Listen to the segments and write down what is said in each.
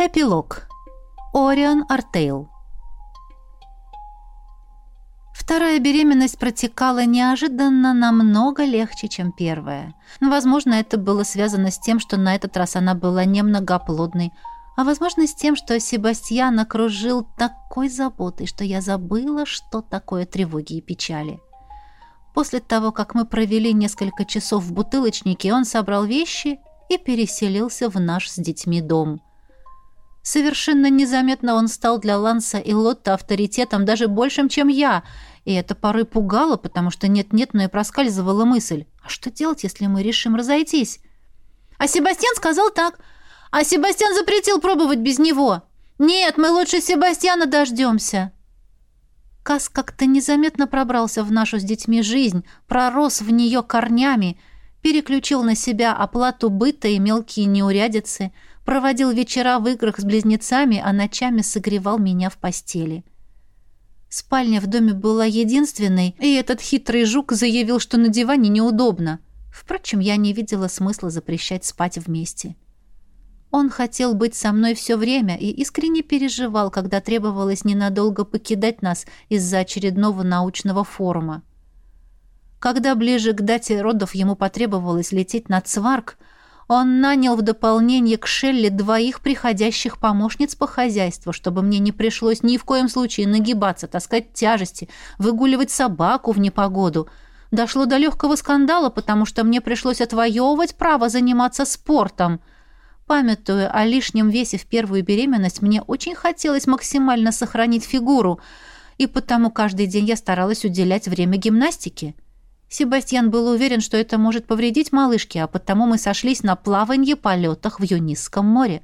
Эпилог. Орион Артейл. Вторая беременность протекала неожиданно намного легче, чем первая. Возможно, это было связано с тем, что на этот раз она была немногоплодной, а возможно, с тем, что Себастьян окружил такой заботой, что я забыла, что такое тревоги и печали. После того, как мы провели несколько часов в бутылочнике, он собрал вещи и переселился в наш с детьми дом – Совершенно незаметно он стал для Ланса и Лотта авторитетом даже большим, чем я, и это порой пугало, потому что нет-нет, но и проскальзывала мысль. А что делать, если мы решим разойтись? А Себастьян сказал так. А Себастьян запретил пробовать без него. Нет, мы лучше Себастьяна дождемся. Кас как-то незаметно пробрался в нашу с детьми жизнь, пророс в нее корнями, переключил на себя оплату быта и мелкие неурядицы – проводил вечера в играх с близнецами, а ночами согревал меня в постели. Спальня в доме была единственной, и этот хитрый жук заявил, что на диване неудобно. Впрочем, я не видела смысла запрещать спать вместе. Он хотел быть со мной все время и искренне переживал, когда требовалось ненадолго покидать нас из-за очередного научного форума. Когда ближе к дате родов ему потребовалось лететь на Цварк, он нанял в дополнение к Шелли двоих приходящих помощниц по хозяйству, чтобы мне не пришлось ни в коем случае нагибаться, таскать тяжести, выгуливать собаку в непогоду. Дошло до легкого скандала, потому что мне пришлось отвоевывать право заниматься спортом. Памятуя о лишнем весе в первую беременность, мне очень хотелось максимально сохранить фигуру, и потому каждый день я старалась уделять время гимнастике. Себастьян был уверен, что это может повредить малышке, а потому мы сошлись на плаванье полетах в Юнисском море.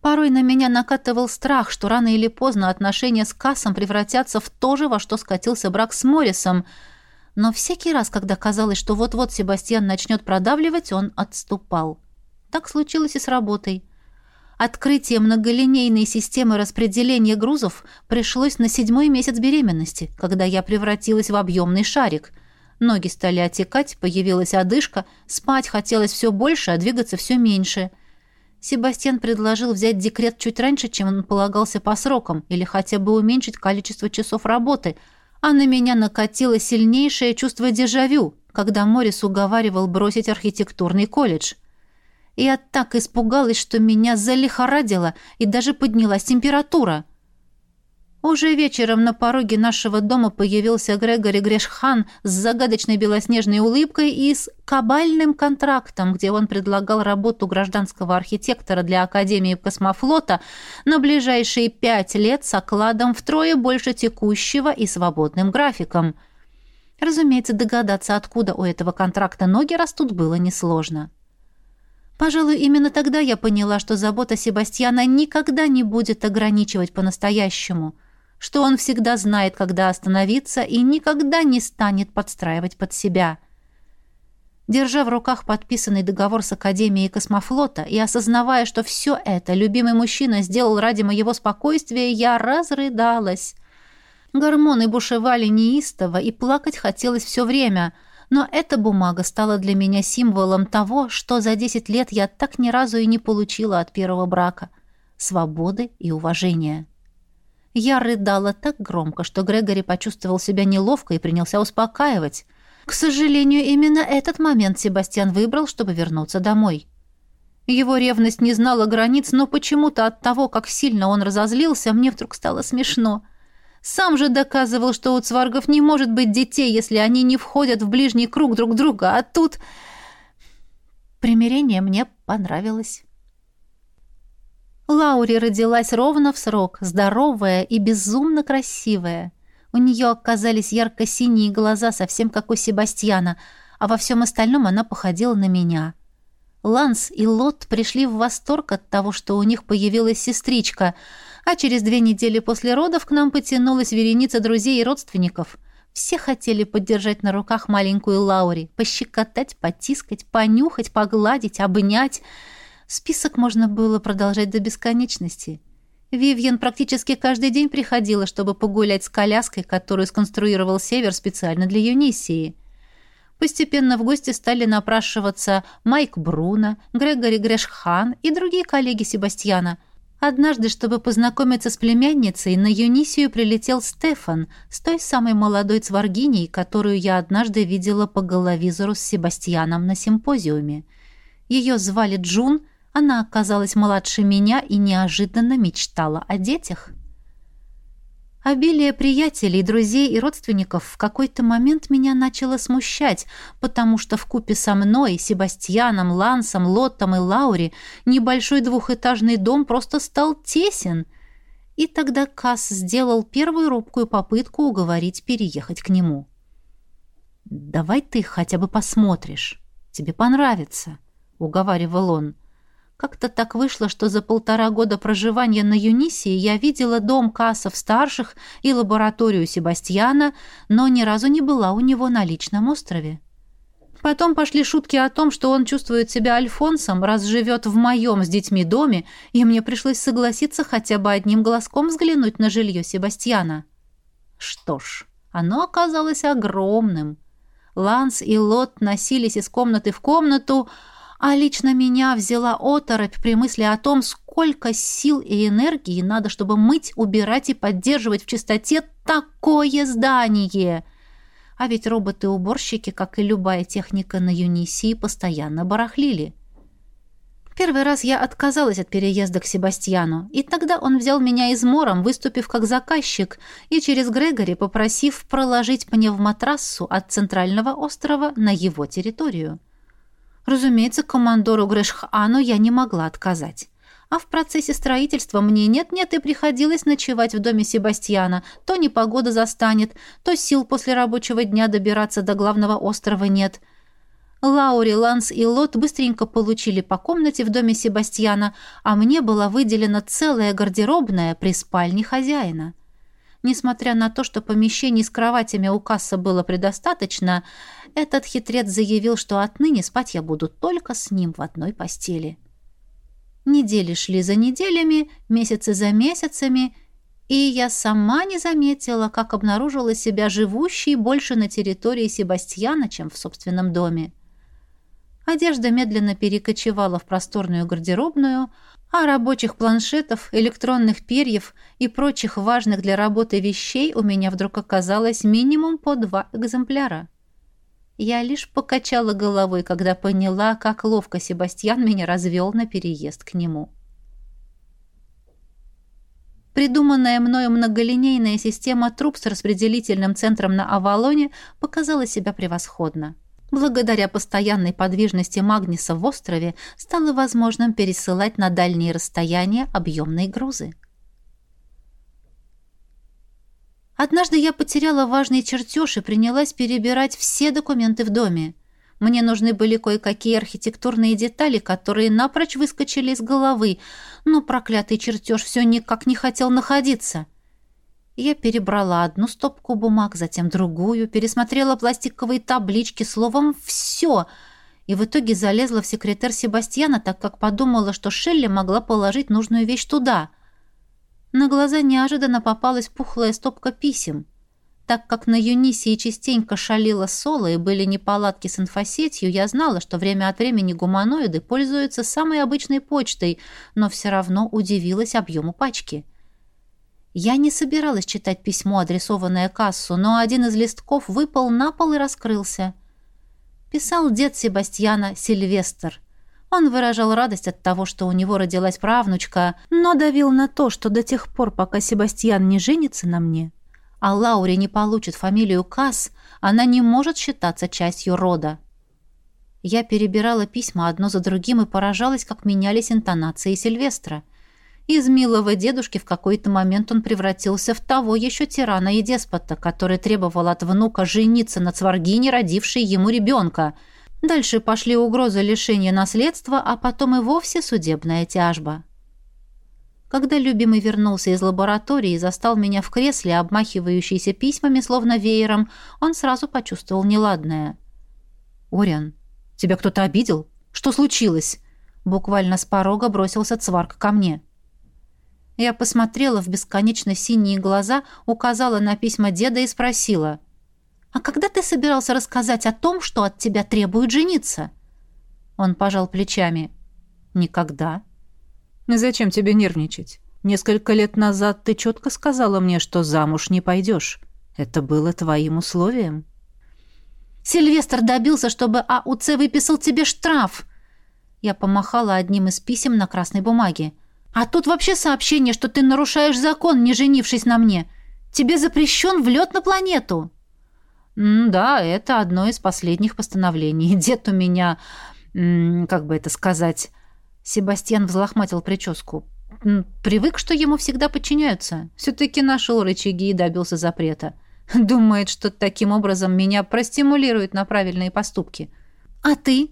Порой на меня накатывал страх, что рано или поздно отношения с Кассом превратятся в то же, во что скатился брак с Моррисом. Но всякий раз, когда казалось, что вот-вот Себастьян начнет продавливать, он отступал. Так случилось и с работой. Открытие многолинейной системы распределения грузов пришлось на седьмой месяц беременности, когда я превратилась в объемный шарик – Ноги стали отекать, появилась одышка, спать хотелось все больше, а двигаться все меньше. Себастьян предложил взять декрет чуть раньше, чем он полагался по срокам, или хотя бы уменьшить количество часов работы, а на меня накатило сильнейшее чувство дежавю, когда Морис уговаривал бросить архитектурный колледж. Я так испугалась, что меня залихорадило, и даже поднялась температура. Уже вечером на пороге нашего дома появился Грегори Грешхан с загадочной белоснежной улыбкой и с кабальным контрактом, где он предлагал работу гражданского архитектора для Академии космофлота на ближайшие пять лет с окладом втрое больше текущего и свободным графиком. Разумеется, догадаться, откуда у этого контракта ноги растут, было несложно. Пожалуй, именно тогда я поняла, что забота Себастьяна никогда не будет ограничивать по-настоящему – что он всегда знает, когда остановиться и никогда не станет подстраивать под себя. Держа в руках подписанный договор с Академией космофлота и осознавая, что все это любимый мужчина сделал ради моего спокойствия, я разрыдалась. Гормоны бушевали неистово, и плакать хотелось все время, но эта бумага стала для меня символом того, что за десять лет я так ни разу и не получила от первого брака — свободы и уважения. Я рыдала так громко, что Грегори почувствовал себя неловко и принялся успокаивать. К сожалению, именно этот момент Себастьян выбрал, чтобы вернуться домой. Его ревность не знала границ, но почему-то от того, как сильно он разозлился, мне вдруг стало смешно. Сам же доказывал, что у цваргов не может быть детей, если они не входят в ближний круг друг друга, а тут... Примирение мне понравилось. Лаури родилась ровно в срок, здоровая и безумно красивая. У нее оказались ярко-синие глаза, совсем как у Себастьяна, а во всем остальном она походила на меня. Ланс и Лот пришли в восторг от того, что у них появилась сестричка, а через две недели после родов к нам потянулась вереница друзей и родственников. Все хотели поддержать на руках маленькую Лаури, пощекотать, потискать, понюхать, погладить, обнять — Список можно было продолжать до бесконечности. Вивьен практически каждый день приходила, чтобы погулять с коляской, которую сконструировал Север специально для Юнисии. Постепенно в гости стали напрашиваться Майк Бруно, Грегори Грешхан и другие коллеги Себастьяна. Однажды, чтобы познакомиться с племянницей, на Юнисию прилетел Стефан с той самой молодой цваргиней, которую я однажды видела по головизору с Себастьяном на симпозиуме. Ее звали Джун, она оказалась младше меня и неожиданно мечтала о детях. Обилие приятелей, друзей и родственников в какой-то момент меня начало смущать, потому что в купе со мной, Себастьяном, Лансом, Лоттом и Лаури небольшой двухэтажный дом просто стал тесен. И тогда Касс сделал первую робкую попытку уговорить переехать к нему. «Давай ты хотя бы посмотришь. Тебе понравится», — уговаривал он. Как-то так вышло, что за полтора года проживания на Юнисии я видела дом кассов старших и лабораторию Себастьяна, но ни разу не была у него на личном острове. Потом пошли шутки о том, что он чувствует себя Альфонсом, раз живет в моем с детьми доме, и мне пришлось согласиться хотя бы одним глазком взглянуть на жилье Себастьяна. Что ж, оно оказалось огромным. Ланс и Лот носились из комнаты в комнату, а лично меня взяла оторопь при мысли о том, сколько сил и энергии надо, чтобы мыть, убирать и поддерживать в чистоте такое здание. А ведь роботы-уборщики, как и любая техника на Юнисии, постоянно барахлили. Первый раз я отказалась от переезда к Себастьяну, и тогда он взял меня измором, выступив как заказчик, и через Грегори попросив проложить пневмотрассу от центрального острова на его территорию. Разумеется, командору Грэшхану я не могла отказать. А в процессе строительства мне нет-нет и приходилось ночевать в доме Себастьяна. То непогода застанет, то сил после рабочего дня добираться до главного острова нет. Лаури, Ланс и Лот быстренько получили по комнате в доме Себастьяна, а мне была выделена целая гардеробная при спальне хозяина. Несмотря на то, что помещений с кроватями у касса было предостаточно, этот хитрец заявил, что отныне спать я буду только с ним в одной постели. Недели шли за неделями, месяцы за месяцами, и я сама не заметила, как обнаружила себя живущей больше на территории Себастьяна, чем в собственном доме. Одежда медленно перекочевала в просторную гардеробную, а рабочих планшетов, электронных перьев и прочих важных для работы вещей у меня вдруг оказалось минимум по два экземпляра. Я лишь покачала головой, когда поняла, как ловко Себастьян меня развел на переезд к нему. Придуманная мною многолинейная система труб с распределительным центром на Авалоне показала себя превосходно. Благодаря постоянной подвижности Магниса в острове стало возможным пересылать на дальние расстояния объемные грузы. Однажды я потеряла важный чертеж и принялась перебирать все документы в доме. Мне нужны были кое-какие архитектурные детали, которые напрочь выскочили из головы, но проклятый чертеж все никак не хотел находиться — я перебрала одну стопку бумаг, затем другую, пересмотрела пластиковые таблички, словом, все. И в итоге залезла в секретарь Себастьяна, так как подумала, что Шелли могла положить нужную вещь туда. На глаза неожиданно попалась пухлая стопка писем. Так как на Юнисии частенько шалила соло и были неполадки с инфосетью, я знала, что время от времени гуманоиды пользуются самой обычной почтой, но все равно удивилась объему пачки. Я не собиралась читать письмо, адресованное кассу, но один из листков выпал на пол и раскрылся. Писал дед Себастьяна Сильвестр. Он выражал радость от того, что у него родилась правнучка, но давил на то, что до тех пор, пока Себастьян не женится на мне, а Лауре не получит фамилию Касс, она не может считаться частью рода. Я перебирала письма одно за другим и поражалась, как менялись интонации Сильвестра. Из милого дедушки в какой-то момент он превратился в того еще тирана и деспота, который требовал от внука жениться на цваргине, родившей ему ребенка. Дальше пошли угрозы лишения наследства, а потом и вовсе судебная тяжба. Когда любимый вернулся из лаборатории и застал меня в кресле, обмахивающейся письмами, словно веером, он сразу почувствовал неладное. «Ориан, тебя кто-то обидел? Что случилось?» Буквально с порога бросился цварк ко мне. Я посмотрела в бесконечно синие глаза, указала на письма деда и спросила. «А когда ты собирался рассказать о том, что от тебя требуют жениться?» Он пожал плечами. «Никогда». Зачем тебе нервничать? Несколько лет назад ты четко сказала мне, что замуж не пойдешь. Это было твоим условием. Сильвестр добился, чтобы АУЦ выписал тебе штраф. Я помахала одним из писем на красной бумаге. А тут вообще сообщение, что ты нарушаешь закон, не женившись на мне. Тебе запрещен влет на планету. Да, это одно из последних постановлений. Дед у меня, как бы это сказать... Себастьян взлохматил прическу. Привык, что ему всегда подчиняются. Все-таки нашел рычаги и добился запрета. Думает, что таким образом меня простимулирует на правильные поступки. А ты?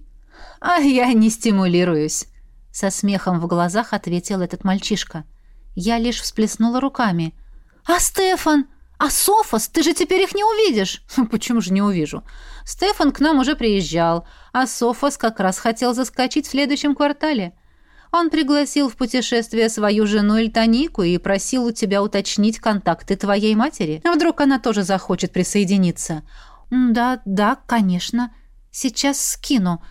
А я не стимулируюсь. Со смехом в глазах ответил этот мальчишка. Я лишь всплеснула руками. «А Стефан? А Софос? Ты же теперь их не увидишь!» «Почему же не увижу? Стефан к нам уже приезжал, а Софос как раз хотел заскочить в следующем квартале. Он пригласил в путешествие свою жену Эльтонику и просил у тебя уточнить контакты твоей матери. Вдруг она тоже захочет присоединиться?» «Да, да, конечно. Сейчас скину.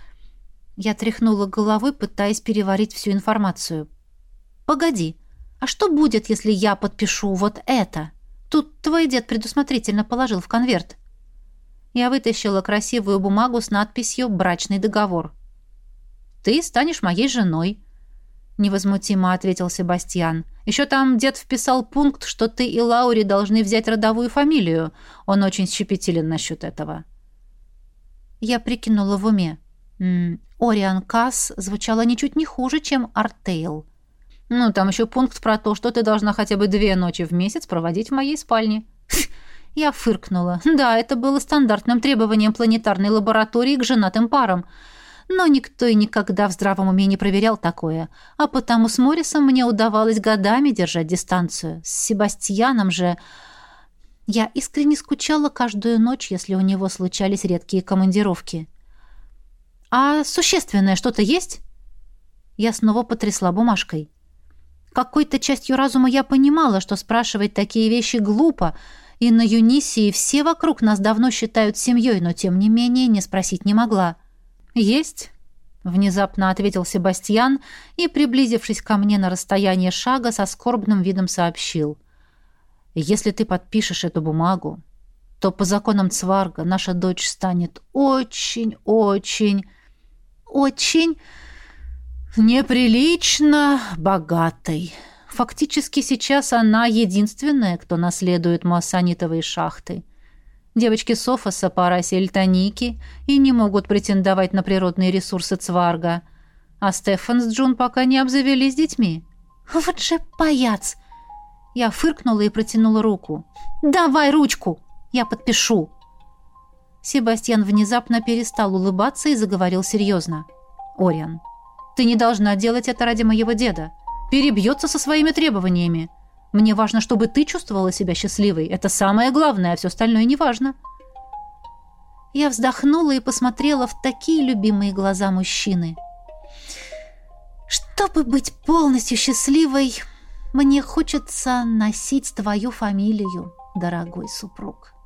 Я тряхнула головой, пытаясь переварить всю информацию. «Погоди, а что будет, если я подпишу вот это? Тут твой дед предусмотрительно положил в конверт». Я вытащила красивую бумагу с надписью «Брачный договор». «Ты станешь моей женой», — невозмутимо ответил Себастьян. «Еще там дед вписал пункт, что ты и Лаури должны взять родовую фамилию. Он очень щепетилен насчет этого». Я прикинула в уме. Ориан Касс звучало ничуть не хуже, чем Артейл. Ну, там еще пункт про то, что ты должна хотя бы две ночи в месяц проводить в моей спальне. Я фыркнула. Да, это было стандартным требованием планетарной лаборатории к женатым парам. Но никто и никогда в здравом уме не проверял такое. А потому с Моррисом мне удавалось годами держать дистанцию. С Себастьяном же... Я искренне скучала каждую ночь, если у него случались редкие командировки. «А существенное что-то есть?» Я снова потрясла бумажкой. Какой-то частью разума я понимала, что спрашивать такие вещи глупо, и на Юнисии все вокруг нас давно считают семьей, но тем не менее не спросить не могла. «Есть», — внезапно ответил Себастьян и, приблизившись ко мне на расстояние шага, со скорбным видом сообщил. «Если ты подпишешь эту бумагу, то по законам Цварга наша дочь станет очень-очень очень неприлично богатой. Фактически сейчас она единственная, кто наследует массанитовые шахты. Девочки Софоса по расе эльтоники и не могут претендовать на природные ресурсы Цварга. А Стефан с Джун пока не обзавелись детьми. «Вот же паяц!» Я фыркнула и протянула руку. «Давай ручку! Я подпишу!» Себастьян внезапно перестал улыбаться и заговорил серьезно. «Ориан, ты не должна делать это ради моего деда. Перебьется со своими требованиями. Мне важно, чтобы ты чувствовала себя счастливой. Это самое главное, а все остальное не важно». Я вздохнула и посмотрела в такие любимые глаза мужчины. «Чтобы быть полностью счастливой, мне хочется носить твою фамилию, дорогой супруг».